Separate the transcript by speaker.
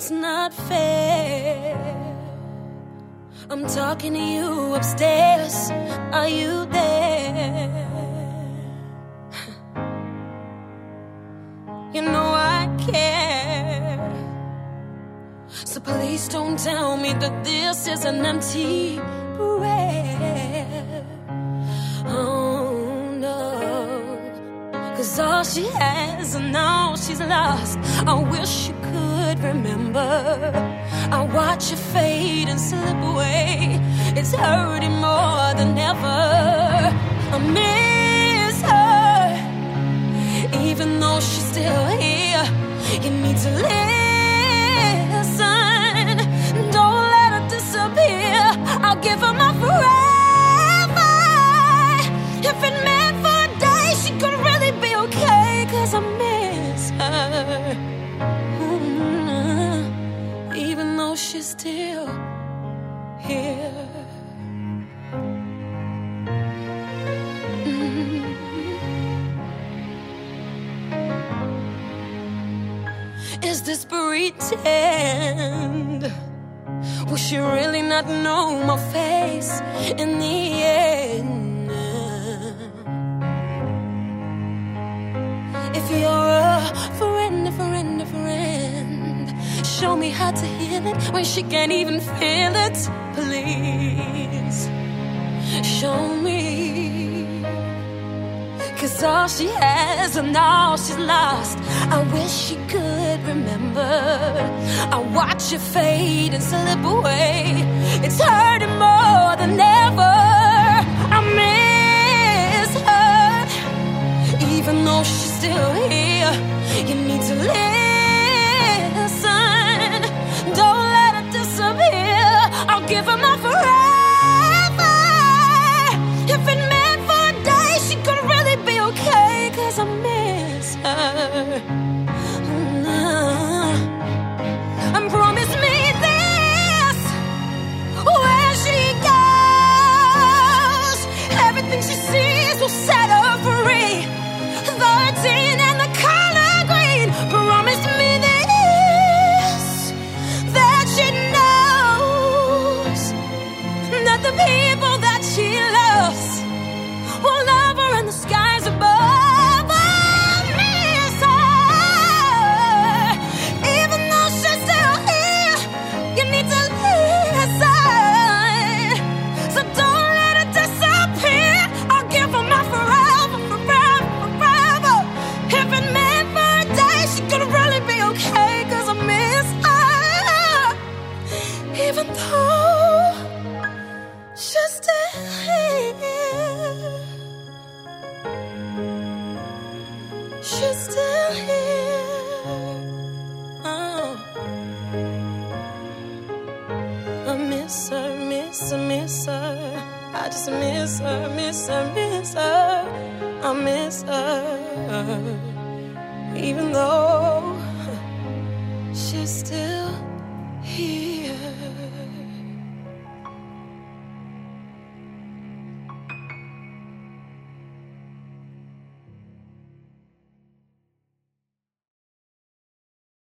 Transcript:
Speaker 1: it's not fair. I'm talking to you upstairs. Are you there? You know I care. So please don't tell me that this is an empty prayer. Oh no. Cause all she has and all she's lost. I wish you remember. I watch you fade and slip away. It's hurting more than ever. I miss her. Even though she's still here, you need to listen. Don't let her disappear. I'll give her my forever. If it She's still here. Mm. Is this pretend? Will she really not know my face in the end? If you're a show me how to heal it when she can't even feel it. Please, show me. Cause all she has and all she's lost. I wish she could remember. I watch her fade and slip away. It's hurting more than ever. She's still here. Oh. I miss her, miss her, miss her. I just miss her, miss her, miss her. I miss her. Even though she's still here.